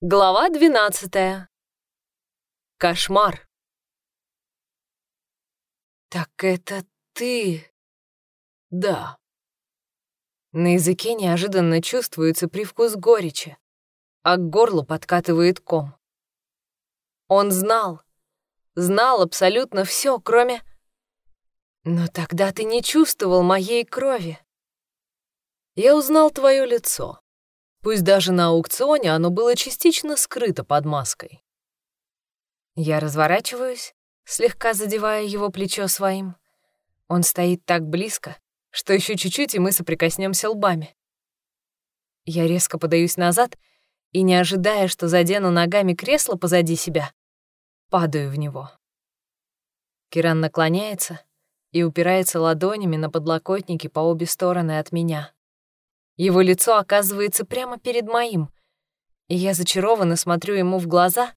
Глава двенадцатая. Кошмар. «Так это ты?» «Да». На языке неожиданно чувствуется привкус горечи, а к горлу подкатывает ком. Он знал, знал абсолютно все, кроме... Но тогда ты не чувствовал моей крови. Я узнал твое лицо. Пусть даже на аукционе оно было частично скрыто под маской. Я разворачиваюсь, слегка задевая его плечо своим. Он стоит так близко, что еще чуть-чуть, и мы соприкоснемся лбами. Я резко подаюсь назад и, не ожидая, что задену ногами кресло позади себя, падаю в него. Киран наклоняется и упирается ладонями на подлокотники по обе стороны от меня. Его лицо оказывается прямо перед моим, и я зачарованно смотрю ему в глаза,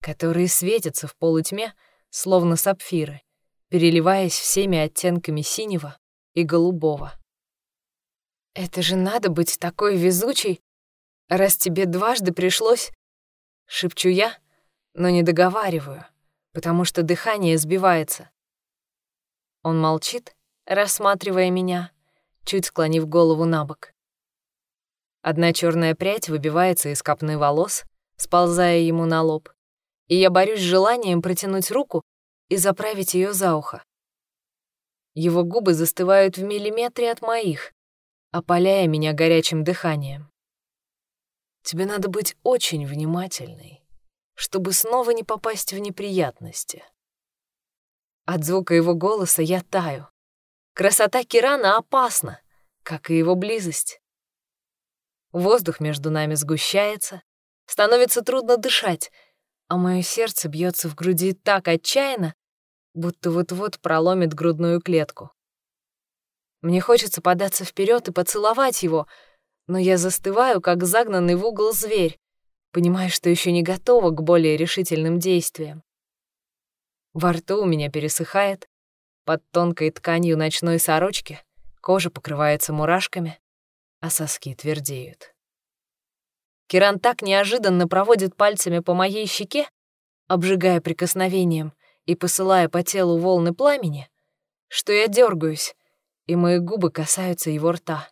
которые светятся в полутьме, словно сапфиры, переливаясь всеми оттенками синего и голубого. «Это же надо быть такой везучей, раз тебе дважды пришлось...» — шепчу я, но не договариваю, потому что дыхание сбивается. Он молчит, рассматривая меня, чуть склонив голову на бок. Одна черная прядь выбивается из копны волос, сползая ему на лоб, и я борюсь с желанием протянуть руку и заправить ее за ухо. Его губы застывают в миллиметре от моих, опаляя меня горячим дыханием. Тебе надо быть очень внимательной, чтобы снова не попасть в неприятности. От звука его голоса я таю. Красота Кирана опасна, как и его близость. Воздух между нами сгущается, становится трудно дышать, а мое сердце бьется в груди так отчаянно, будто вот-вот проломит грудную клетку. Мне хочется податься вперед и поцеловать его, но я застываю, как загнанный в угол зверь, понимая, что еще не готова к более решительным действиям. Во рту у меня пересыхает, под тонкой тканью ночной сорочки кожа покрывается мурашками, а соски твердеют. Киран так неожиданно проводит пальцами по моей щеке, обжигая прикосновением и посылая по телу волны пламени, что я дергаюсь, и мои губы касаются его рта.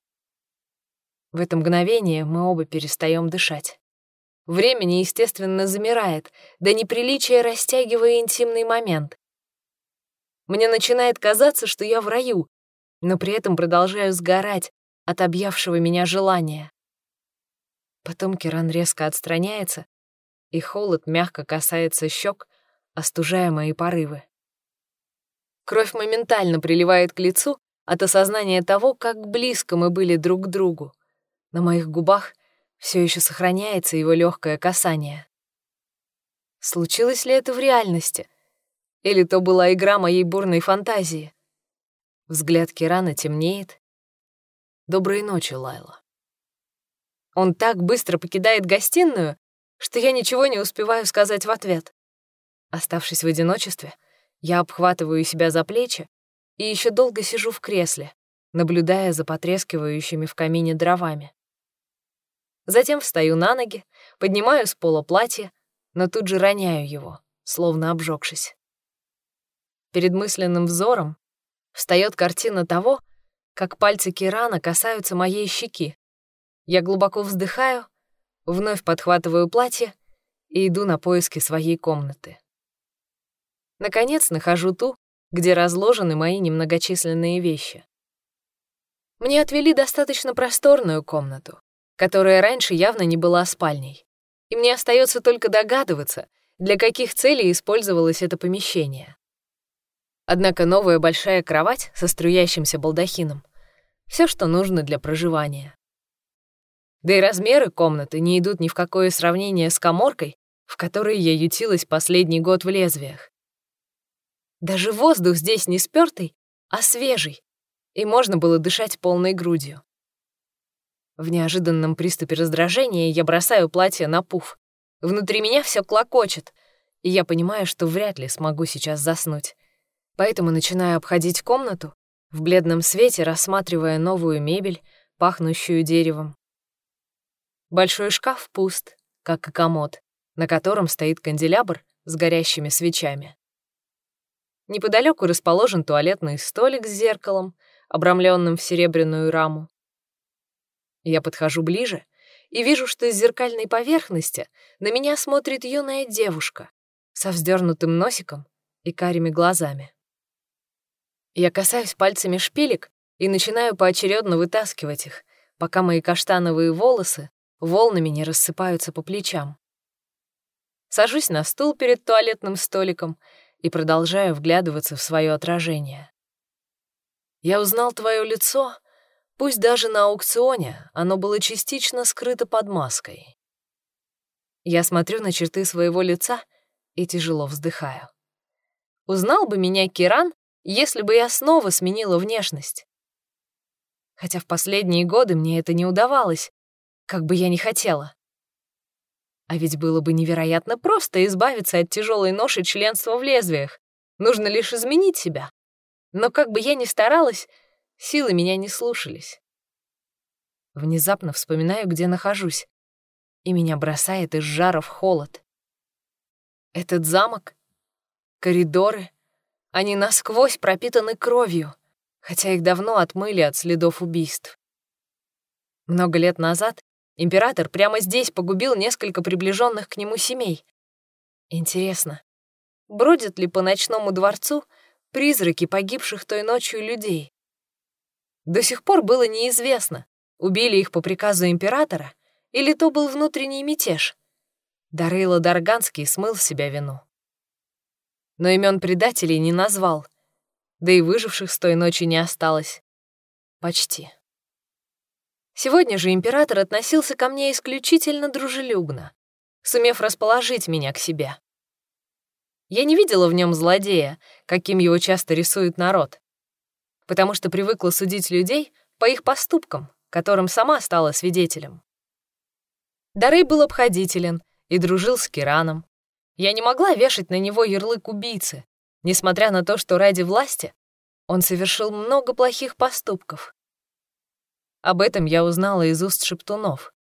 В это мгновение мы оба перестаем дышать. Время неестественно замирает, до неприличия растягивая интимный момент. Мне начинает казаться, что я в раю, но при этом продолжаю сгорать, от объявшего меня желания. Потом Киран резко отстраняется, и холод мягко касается щек, остужая мои порывы. Кровь моментально приливает к лицу от осознания того, как близко мы были друг к другу. На моих губах все еще сохраняется его легкое касание. Случилось ли это в реальности? Или то была игра моей бурной фантазии? Взгляд Кирана темнеет, Доброй ночи, Лайла. Он так быстро покидает гостиную, что я ничего не успеваю сказать в ответ. Оставшись в одиночестве, я обхватываю себя за плечи и еще долго сижу в кресле, наблюдая за потрескивающими в камине дровами. Затем встаю на ноги, поднимаю с пола платье, но тут же роняю его, словно обжегшись. Перед мысленным взором встает картина того, как пальцы Кирана касаются моей щеки. Я глубоко вздыхаю, вновь подхватываю платье и иду на поиски своей комнаты. Наконец нахожу ту, где разложены мои немногочисленные вещи. Мне отвели достаточно просторную комнату, которая раньше явно не была спальней, и мне остается только догадываться, для каких целей использовалось это помещение. Однако новая большая кровать со струящимся балдахином все, что нужно для проживания. Да и размеры комнаты не идут ни в какое сравнение с коморкой, в которой я ютилась последний год в лезвиях. Даже воздух здесь не спёртый, а свежий, и можно было дышать полной грудью. В неожиданном приступе раздражения я бросаю платье на пуф. Внутри меня все клокочет, и я понимаю, что вряд ли смогу сейчас заснуть. Поэтому начинаю обходить комнату, в бледном свете рассматривая новую мебель, пахнущую деревом. Большой шкаф пуст, как и комод, на котором стоит канделябр с горящими свечами. Неподалеку расположен туалетный столик с зеркалом, обрамленным в серебряную раму. Я подхожу ближе и вижу, что из зеркальной поверхности на меня смотрит юная девушка со вздернутым носиком и карими глазами. Я касаюсь пальцами шпилек и начинаю поочередно вытаскивать их, пока мои каштановые волосы волнами не рассыпаются по плечам. Сажусь на стул перед туалетным столиком и продолжаю вглядываться в свое отражение. Я узнал твое лицо, пусть даже на аукционе оно было частично скрыто под маской. Я смотрю на черты своего лица и тяжело вздыхаю. Узнал бы меня Киран, если бы я снова сменила внешность. Хотя в последние годы мне это не удавалось, как бы я ни хотела. А ведь было бы невероятно просто избавиться от тяжелой ноши членства в лезвиях. Нужно лишь изменить себя. Но как бы я ни старалась, силы меня не слушались. Внезапно вспоминаю, где нахожусь, и меня бросает из жара в холод. Этот замок, коридоры, они насквозь пропитаны кровью, хотя их давно отмыли от следов убийств. Много лет назад император прямо здесь погубил несколько приближенных к нему семей. Интересно, бродят ли по ночному дворцу призраки погибших той ночью людей? До сих пор было неизвестно, убили их по приказу императора или то был внутренний мятеж. Дарейла Дарганский смыл в себя вину. Но имен предателей не назвал — да и выживших с той ночи не осталось. Почти. Сегодня же император относился ко мне исключительно дружелюбно, сумев расположить меня к себе. Я не видела в нем злодея, каким его часто рисует народ, потому что привыкла судить людей по их поступкам, которым сама стала свидетелем. Дарей был обходителен и дружил с Кираном. Я не могла вешать на него ярлык убийцы, несмотря на то, что ради власти он совершил много плохих поступков. Об этом я узнала из уст шептунов,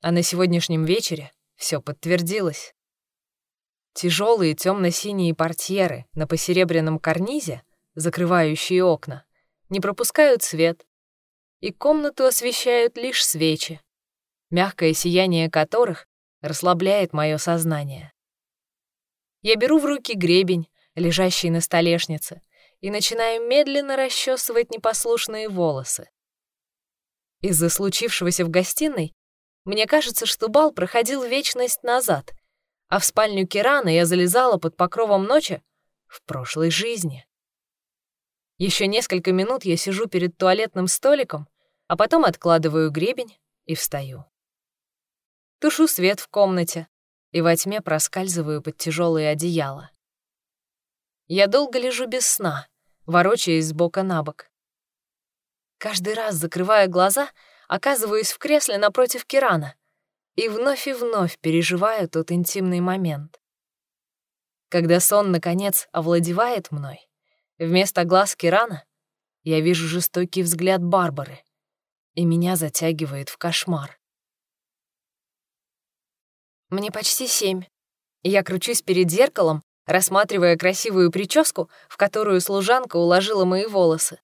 а на сегодняшнем вечере все подтвердилось. Тяжелые темно-синие портьеры на посеребряном карнизе, закрывающие окна, не пропускают свет, и комнату освещают лишь свечи, мягкое сияние которых расслабляет мое сознание. Я беру в руки гребень, лежащий на столешнице, и начинаю медленно расчесывать непослушные волосы. Из-за случившегося в гостиной мне кажется, что бал проходил вечность назад, а в спальню Кирана я залезала под покровом ночи в прошлой жизни. Еще несколько минут я сижу перед туалетным столиком, а потом откладываю гребень и встаю. Тушу свет в комнате и во тьме проскальзываю под тяжелые одеяла. Я долго лежу без сна, ворочаясь с бока на бок. Каждый раз, закрывая глаза, оказываюсь в кресле напротив Кирана и вновь и вновь переживаю тот интимный момент. Когда сон, наконец, овладевает мной, вместо глаз Кирана я вижу жестокий взгляд Барбары, и меня затягивает в кошмар. Мне почти семь. Я кручусь перед зеркалом, рассматривая красивую прическу, в которую служанка уложила мои волосы.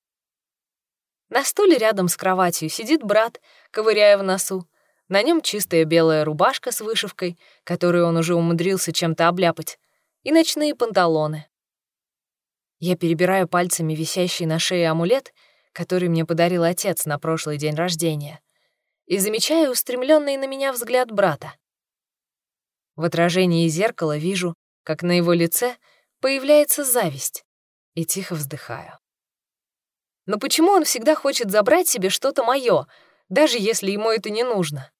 На стуле рядом с кроватью сидит брат, ковыряя в носу. На нем чистая белая рубашка с вышивкой, которую он уже умудрился чем-то обляпать, и ночные панталоны. Я перебираю пальцами висящий на шее амулет, который мне подарил отец на прошлый день рождения, и замечаю устремленный на меня взгляд брата. В отражении зеркала вижу, как на его лице появляется зависть, и тихо вздыхаю. Но почему он всегда хочет забрать себе что-то мое, даже если ему это не нужно?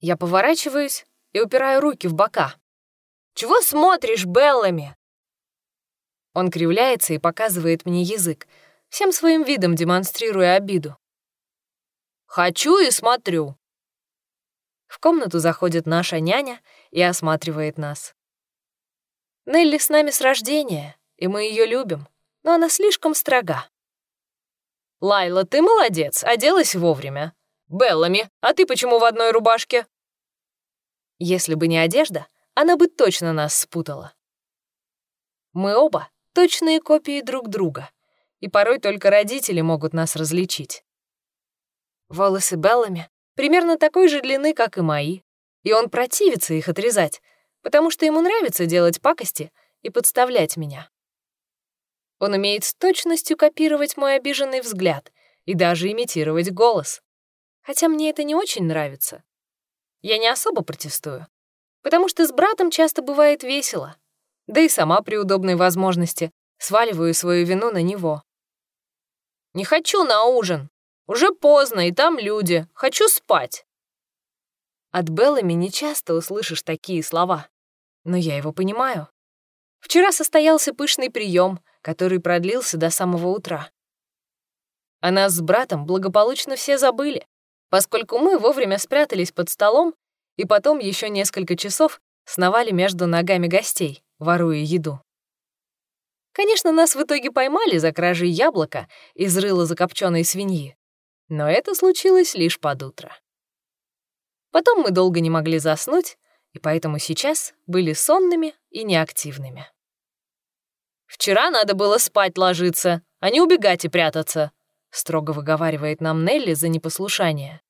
Я поворачиваюсь и упираю руки в бока. «Чего смотришь, Беллами?» Он кривляется и показывает мне язык, всем своим видом демонстрируя обиду. «Хочу и смотрю». В комнату заходит наша няня и осматривает нас. Нелли с нами с рождения, и мы ее любим, но она слишком строга. «Лайла, ты молодец, оделась вовремя. Беллами, а ты почему в одной рубашке?» Если бы не одежда, она бы точно нас спутала. Мы оба — точные копии друг друга, и порой только родители могут нас различить. Волосы Беллами примерно такой же длины, как и мои, и он противится их отрезать, потому что ему нравится делать пакости и подставлять меня. Он умеет с точностью копировать мой обиженный взгляд и даже имитировать голос. Хотя мне это не очень нравится. Я не особо протестую, потому что с братом часто бывает весело, да и сама при удобной возможности сваливаю свою вину на него. «Не хочу на ужин. Уже поздно, и там люди. Хочу спать». От Беллами нечасто услышишь такие слова, но я его понимаю. Вчера состоялся пышный прием, который продлился до самого утра. А нас с братом благополучно все забыли, поскольку мы вовремя спрятались под столом и потом еще несколько часов сновали между ногами гостей, воруя еду. Конечно, нас в итоге поймали за кражей яблока из рыла закопченной свиньи, но это случилось лишь под утро. Потом мы долго не могли заснуть, и поэтому сейчас были сонными и неактивными. «Вчера надо было спать ложиться, а не убегать и прятаться», строго выговаривает нам Нелли за непослушание.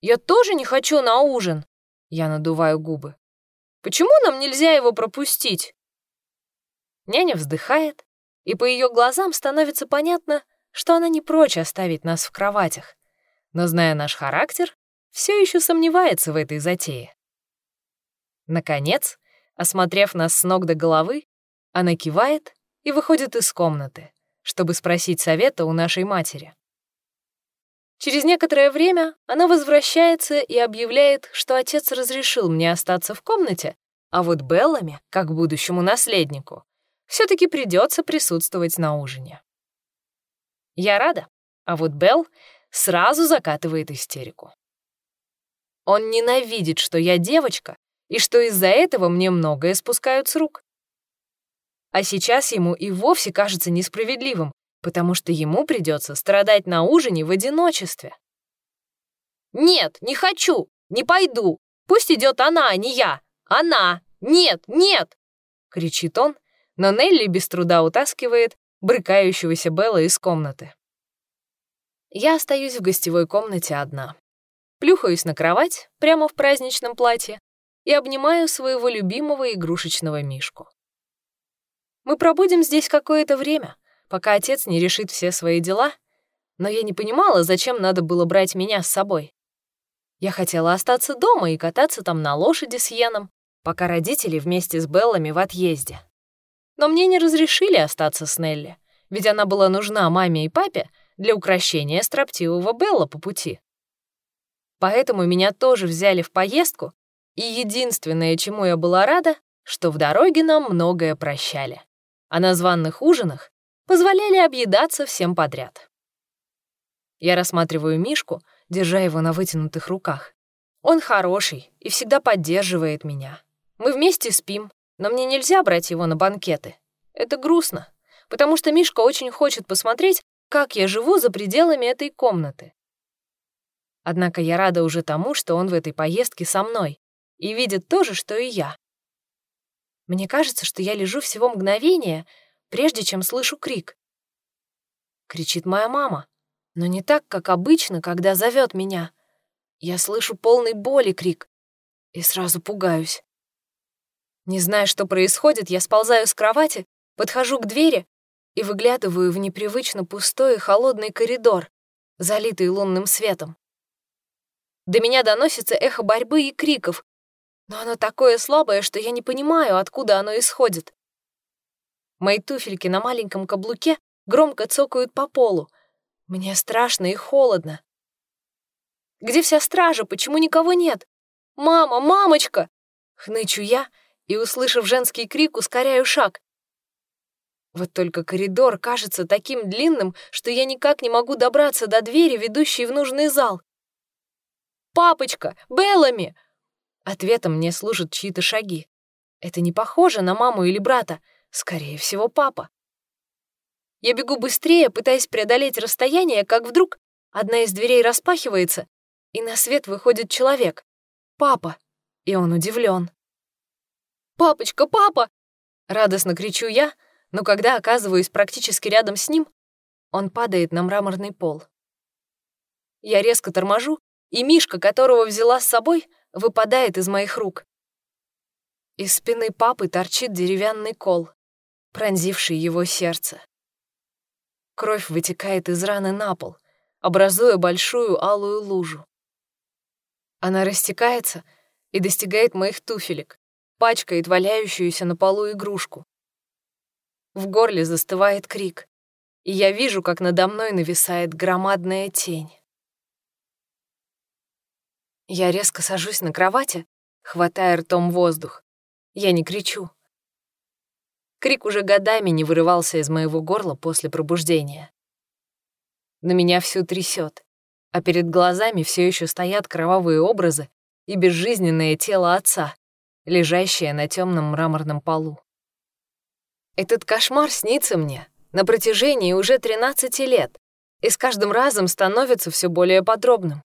«Я тоже не хочу на ужин», я надуваю губы. «Почему нам нельзя его пропустить?» Няня вздыхает, и по ее глазам становится понятно, что она не прочь оставить нас в кроватях, но, зная наш характер, все еще сомневается в этой затее. Наконец, осмотрев нас с ног до головы, она кивает и выходит из комнаты, чтобы спросить совета у нашей матери. Через некоторое время она возвращается и объявляет, что отец разрешил мне остаться в комнате, а вот Беллами, как будущему наследнику, все таки придется присутствовать на ужине. Я рада, а вот Белл сразу закатывает истерику. Он ненавидит, что я девочка, и что из-за этого мне многое спускают с рук. А сейчас ему и вовсе кажется несправедливым, потому что ему придется страдать на ужине в одиночестве. «Нет, не хочу, не пойду. Пусть идет она, а не я. Она! Нет, нет!» — кричит он, но Нелли без труда утаскивает брыкающегося Белла из комнаты. Я остаюсь в гостевой комнате одна плюхаюсь на кровать прямо в праздничном платье и обнимаю своего любимого игрушечного мишку. Мы пробудем здесь какое-то время, пока отец не решит все свои дела, но я не понимала, зачем надо было брать меня с собой. Я хотела остаться дома и кататься там на лошади с Йеном, пока родители вместе с Беллами в отъезде. Но мне не разрешили остаться с Нелли, ведь она была нужна маме и папе для украшения строптивого Белла по пути. Поэтому меня тоже взяли в поездку, и единственное, чему я была рада, что в дороге нам многое прощали, а на званных ужинах позволяли объедаться всем подряд. Я рассматриваю Мишку, держа его на вытянутых руках. Он хороший и всегда поддерживает меня. Мы вместе спим, но мне нельзя брать его на банкеты. Это грустно, потому что Мишка очень хочет посмотреть, как я живу за пределами этой комнаты. Однако я рада уже тому, что он в этой поездке со мной и видит то же, что и я. Мне кажется, что я лежу всего мгновение, прежде чем слышу крик. Кричит моя мама, но не так, как обычно, когда зовет меня. Я слышу полный боли крик и сразу пугаюсь. Не зная, что происходит, я сползаю с кровати, подхожу к двери и выглядываю в непривычно пустой и холодный коридор, залитый лунным светом. До меня доносится эхо борьбы и криков, но оно такое слабое, что я не понимаю, откуда оно исходит. Мои туфельки на маленьком каблуке громко цокают по полу. Мне страшно и холодно. Где вся стража? Почему никого нет? «Мама! Мамочка!» Хнычу я и, услышав женский крик, ускоряю шаг. Вот только коридор кажется таким длинным, что я никак не могу добраться до двери, ведущей в нужный зал. «Папочка! Беллами!» Ответом мне служат чьи-то шаги. Это не похоже на маму или брата, скорее всего, папа. Я бегу быстрее, пытаясь преодолеть расстояние, как вдруг одна из дверей распахивается, и на свет выходит человек. Папа. и он удивлен. «Папочка, папа!» — радостно кричу я, но когда оказываюсь практически рядом с ним, он падает на мраморный пол. Я резко торможу, и Мишка, которого взяла с собой, выпадает из моих рук. Из спины папы торчит деревянный кол, пронзивший его сердце. Кровь вытекает из раны на пол, образуя большую алую лужу. Она растекается и достигает моих туфелек, пачкает валяющуюся на полу игрушку. В горле застывает крик, и я вижу, как надо мной нависает громадная тень. Я резко сажусь на кровати, хватая ртом воздух. Я не кричу. Крик уже годами не вырывался из моего горла после пробуждения. На меня всю трясет, а перед глазами все еще стоят кровавые образы и безжизненное тело отца, лежащее на темном мраморном полу. Этот кошмар снится мне на протяжении уже 13 лет и с каждым разом становится все более подробным.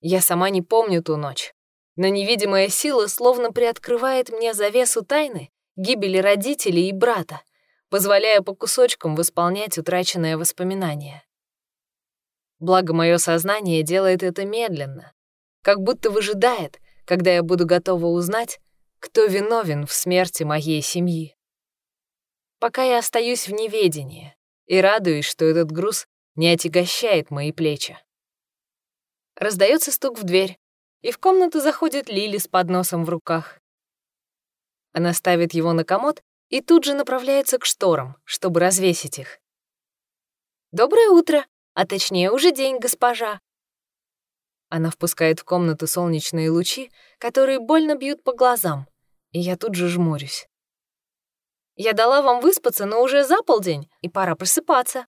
Я сама не помню ту ночь, но невидимая сила словно приоткрывает мне завесу тайны гибели родителей и брата, позволяя по кусочкам восполнять утраченное воспоминание. Благо, мое сознание делает это медленно, как будто выжидает, когда я буду готова узнать, кто виновен в смерти моей семьи. Пока я остаюсь в неведении и радуюсь, что этот груз не отягощает мои плечи. Раздается стук в дверь, и в комнату заходит Лили с подносом в руках. Она ставит его на комод и тут же направляется к шторам, чтобы развесить их. «Доброе утро, а точнее уже день, госпожа». Она впускает в комнату солнечные лучи, которые больно бьют по глазам, и я тут же жмурюсь. «Я дала вам выспаться, но уже за полдень, и пора просыпаться».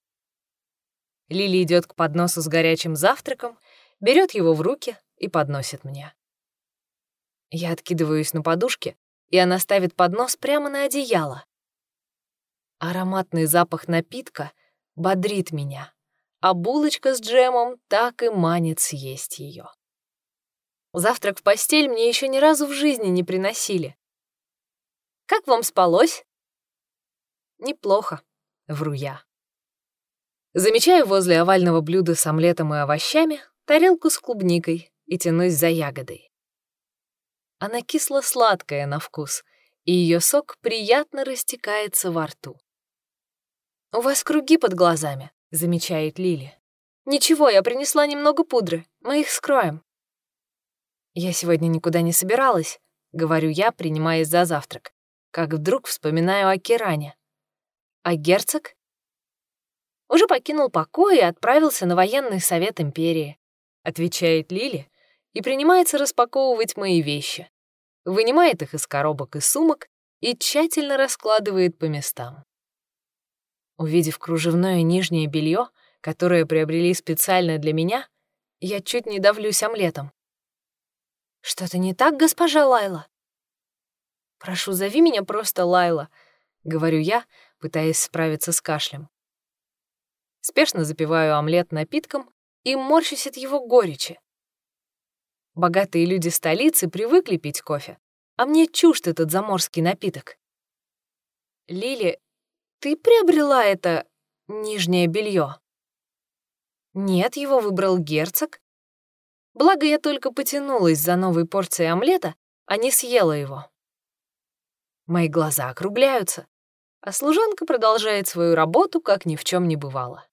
Лили идет к подносу с горячим завтраком, берет его в руки и подносит мне. Я откидываюсь на подушке и она ставит поднос прямо на одеяло. Ароматный запах напитка бодрит меня, а булочка с джемом так и манит съесть ее. Завтрак в постель мне еще ни разу в жизни не приносили. «Как вам спалось?» «Неплохо», — вру я. Замечаю возле овального блюда с омлетом и овощами тарелку с клубникой и тянусь за ягодой. Она кисло-сладкая на вкус, и ее сок приятно растекается во рту. «У вас круги под глазами», — замечает Лили. «Ничего, я принесла немного пудры, мы их скроем». «Я сегодня никуда не собиралась», — говорю я, принимаясь за завтрак, как вдруг вспоминаю о Киране. «А герцог?» «Уже покинул покой и отправился на военный совет империи», — отвечает Лили и принимается распаковывать мои вещи вынимает их из коробок и сумок и тщательно раскладывает по местам. Увидев кружевное нижнее белье, которое приобрели специально для меня, я чуть не давлюсь омлетом. «Что-то не так, госпожа Лайла?» «Прошу, зови меня просто Лайла», — говорю я, пытаясь справиться с кашлем. Спешно запиваю омлет напитком и морщусь от его горечи. Богатые люди столицы привыкли пить кофе, а мне чужд этот заморский напиток. Лили, ты приобрела это нижнее белье? Нет, его выбрал герцог. Благо, я только потянулась за новой порцией омлета, а не съела его. Мои глаза округляются, а служанка продолжает свою работу, как ни в чем не бывало.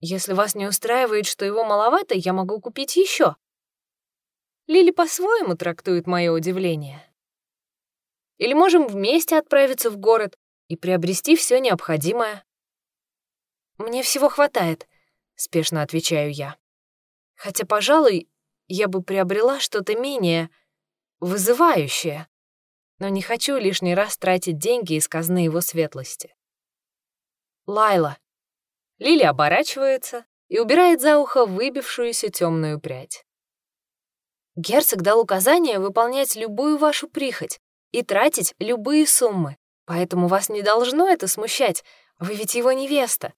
Если вас не устраивает, что его маловато, я могу купить еще. Лили по-своему трактует мое удивление. Или можем вместе отправиться в город и приобрести все необходимое. Мне всего хватает, спешно отвечаю я. Хотя, пожалуй, я бы приобрела что-то менее вызывающее, но не хочу лишний раз тратить деньги из казны его светлости. Лайла. Лили оборачивается и убирает за ухо выбившуюся темную прядь. Герцог дал указание выполнять любую вашу прихоть и тратить любые суммы, поэтому вас не должно это смущать, вы ведь его невеста.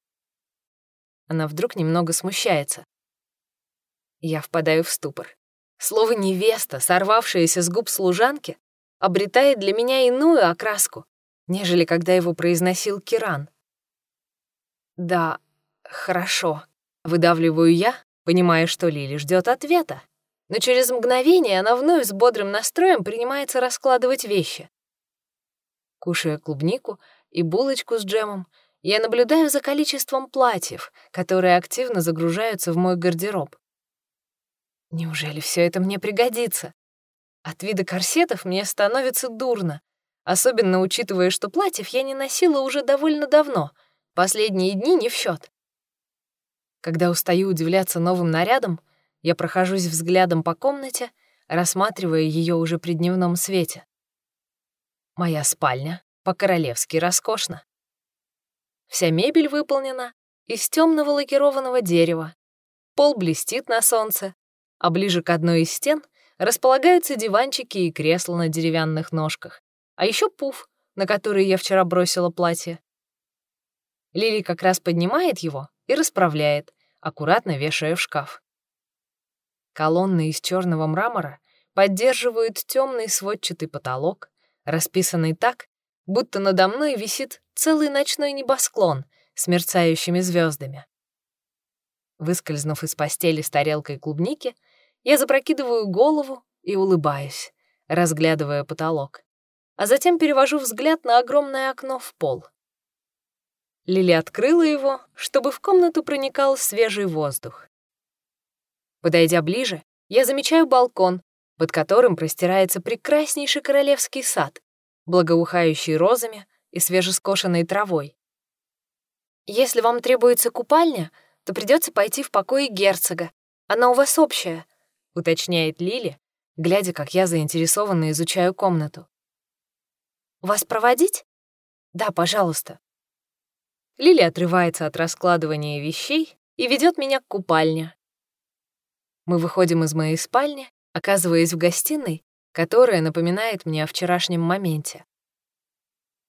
Она вдруг немного смущается. Я впадаю в ступор. Слово «невеста», сорвавшееся с губ служанки, обретает для меня иную окраску, нежели когда его произносил Киран. «Да, хорошо», — выдавливаю я, понимая, что Лили ждет ответа. Но через мгновение она вновь с бодрым настроем принимается раскладывать вещи. Кушая клубнику и булочку с джемом, я наблюдаю за количеством платьев, которые активно загружаются в мой гардероб. Неужели все это мне пригодится? От вида корсетов мне становится дурно, особенно учитывая, что платьев я не носила уже довольно давно, последние дни не в счет. Когда устаю удивляться новым нарядам, я прохожусь взглядом по комнате, рассматривая ее уже при дневном свете. Моя спальня по-королевски роскошна. Вся мебель выполнена из темного лакированного дерева. Пол блестит на солнце, а ближе к одной из стен располагаются диванчики и кресла на деревянных ножках, а еще пуф, на который я вчера бросила платье. Лили как раз поднимает его и расправляет, аккуратно вешая в шкаф. Колонны из черного мрамора поддерживают темный сводчатый потолок, расписанный так, будто надо мной висит целый ночной небосклон с мерцающими звездами. Выскользнув из постели с тарелкой клубники, я запрокидываю голову и улыбаюсь, разглядывая потолок, а затем перевожу взгляд на огромное окно в пол. Лили открыла его, чтобы в комнату проникал свежий воздух. Подойдя ближе, я замечаю балкон, под которым простирается прекраснейший королевский сад, благоухающий розами и свежескошенной травой. Если вам требуется купальня, то придется пойти в покое герцога. Она у вас общая, — уточняет Лили, глядя, как я заинтересованно изучаю комнату. «Вас проводить?» «Да, пожалуйста». Лили отрывается от раскладывания вещей и ведет меня к купальне. Мы выходим из моей спальни, оказываясь в гостиной, которая напоминает мне о вчерашнем моменте.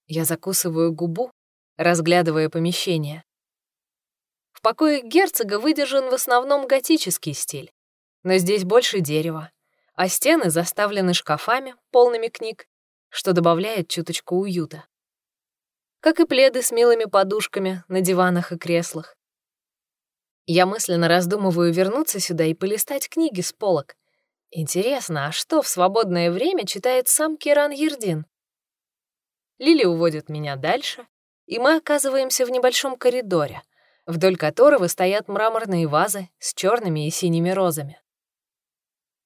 Я закусываю губу, разглядывая помещение. В покое герцога выдержан в основном готический стиль но здесь больше дерева, а стены заставлены шкафами, полными книг, что добавляет чуточку уюта. Как и пледы с милыми подушками на диванах и креслах. Я мысленно раздумываю вернуться сюда и полистать книги с полок. Интересно, а что в свободное время читает сам Киран Ердин? Лили уводит меня дальше, и мы оказываемся в небольшом коридоре, вдоль которого стоят мраморные вазы с черными и синими розами.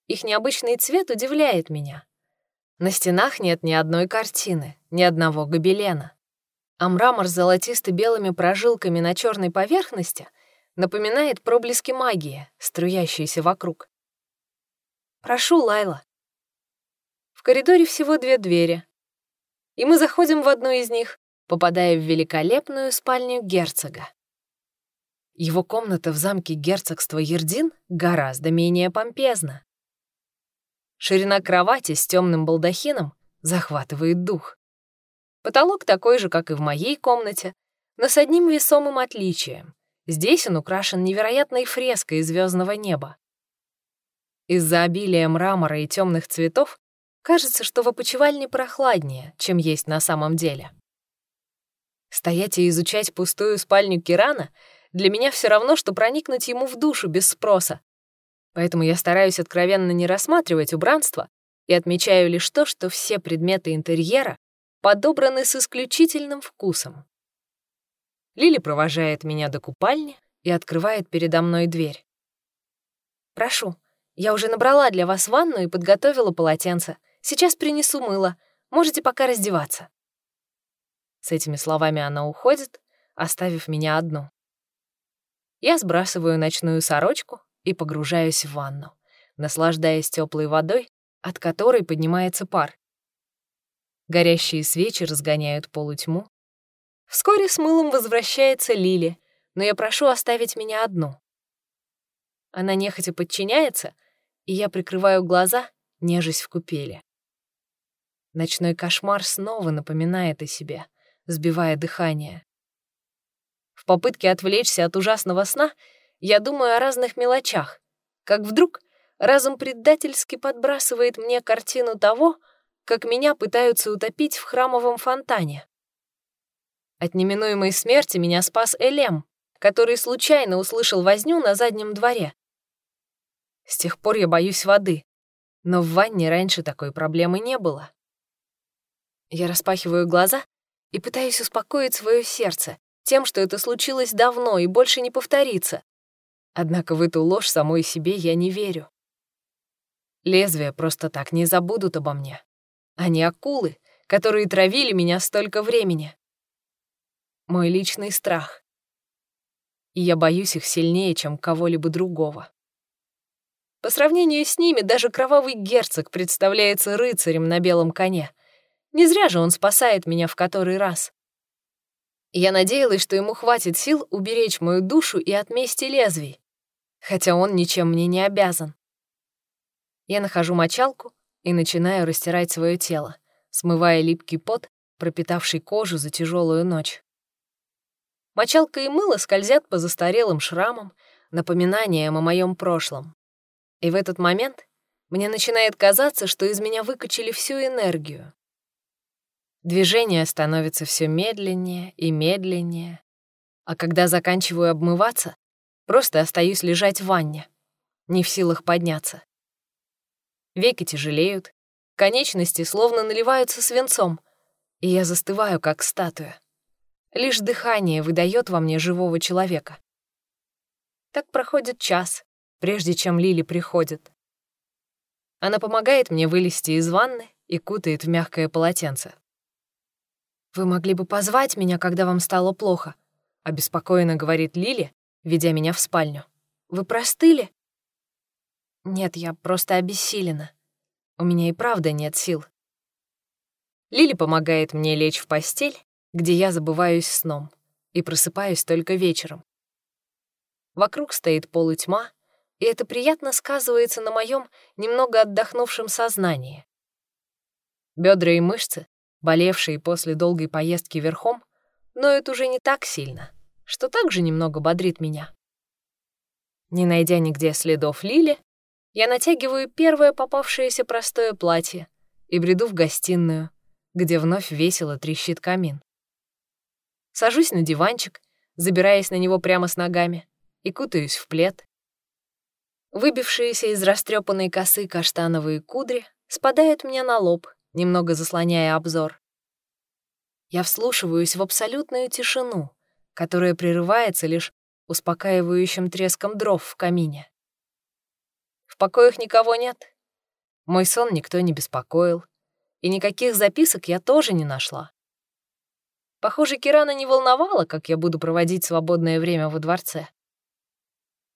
Их необычный цвет удивляет меня. На стенах нет ни одной картины, ни одного гобелена. А мрамор с золотисто-белыми прожилками на черной поверхности напоминает проблески магии, струящиеся вокруг. «Прошу, Лайла». В коридоре всего две двери. И мы заходим в одну из них, попадая в великолепную спальню герцога. Его комната в замке герцогства Ердин гораздо менее помпезна. Ширина кровати с темным балдахином захватывает дух. Потолок такой же, как и в моей комнате, но с одним весомым отличием. Здесь он украшен невероятной фреской звездного неба. Из-за обилия мрамора и темных цветов кажется, что в опочивальне прохладнее, чем есть на самом деле. Стоять и изучать пустую спальню Кирана для меня все равно, что проникнуть ему в душу без спроса, Поэтому я стараюсь откровенно не рассматривать убранство и отмечаю лишь то, что все предметы интерьера подобраны с исключительным вкусом. Лили провожает меня до купальни и открывает передо мной дверь. «Прошу, я уже набрала для вас ванну и подготовила полотенце. Сейчас принесу мыло. Можете пока раздеваться». С этими словами она уходит, оставив меня одну. Я сбрасываю ночную сорочку, и погружаюсь в ванну, наслаждаясь теплой водой, от которой поднимается пар. Горящие свечи разгоняют полутьму. Вскоре с мылом возвращается Лили, но я прошу оставить меня одну. Она нехотя подчиняется, и я прикрываю глаза, нежесть в купели. Ночной кошмар снова напоминает о себе, сбивая дыхание. В попытке отвлечься от ужасного сна — я думаю о разных мелочах, как вдруг разум предательски подбрасывает мне картину того, как меня пытаются утопить в храмовом фонтане. От неминуемой смерти меня спас Элем, который случайно услышал возню на заднем дворе. С тех пор я боюсь воды, но в ванне раньше такой проблемы не было. Я распахиваю глаза и пытаюсь успокоить свое сердце тем, что это случилось давно и больше не повторится. Однако в эту ложь самой себе я не верю. Лезвия просто так не забудут обо мне. Они акулы, которые травили меня столько времени. Мой личный страх. И я боюсь их сильнее, чем кого-либо другого. По сравнению с ними даже кровавый герцог представляется рыцарем на белом коне. Не зря же он спасает меня в который раз. Я надеялась, что ему хватит сил уберечь мою душу и от мести лезвий, хотя он ничем мне не обязан. Я нахожу мочалку и начинаю растирать свое тело, смывая липкий пот, пропитавший кожу за тяжелую ночь. Мочалка и мыло скользят по застарелым шрамам, напоминанием о моем прошлом. И в этот момент мне начинает казаться, что из меня выкачали всю энергию. Движение становится все медленнее и медленнее, а когда заканчиваю обмываться, просто остаюсь лежать в ванне, не в силах подняться. Веки тяжелеют, конечности словно наливаются свинцом, и я застываю, как статуя. Лишь дыхание выдает во мне живого человека. Так проходит час, прежде чем Лили приходит. Она помогает мне вылезти из ванны и кутает в мягкое полотенце. «Вы могли бы позвать меня, когда вам стало плохо?» — обеспокоенно говорит Лили, ведя меня в спальню. «Вы простыли?» «Нет, я просто обессилена. У меня и правда нет сил». Лили помогает мне лечь в постель, где я забываюсь сном, и просыпаюсь только вечером. Вокруг стоит полутьма, и это приятно сказывается на моем немного отдохнувшем сознании. Бедра и мышцы болевшие после долгой поездки верхом, ноют уже не так сильно, что также немного бодрит меня. Не найдя нигде следов Лили, я натягиваю первое попавшееся простое платье и бреду в гостиную, где вновь весело трещит камин. Сажусь на диванчик, забираясь на него прямо с ногами, и кутаюсь в плед. Выбившиеся из растрепанной косы каштановые кудри спадают мне на лоб немного заслоняя обзор. Я вслушиваюсь в абсолютную тишину, которая прерывается лишь успокаивающим треском дров в камине. В покоях никого нет. Мой сон никто не беспокоил, и никаких записок я тоже не нашла. Похоже, Кирана не волновала, как я буду проводить свободное время во дворце.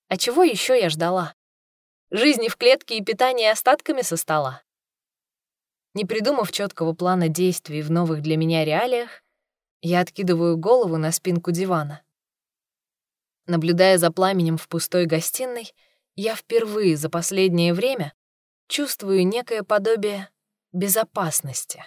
А чего еще я ждала? Жизни в клетке и питания остатками со стола? Не придумав четкого плана действий в новых для меня реалиях, я откидываю голову на спинку дивана. Наблюдая за пламенем в пустой гостиной, я впервые за последнее время чувствую некое подобие безопасности.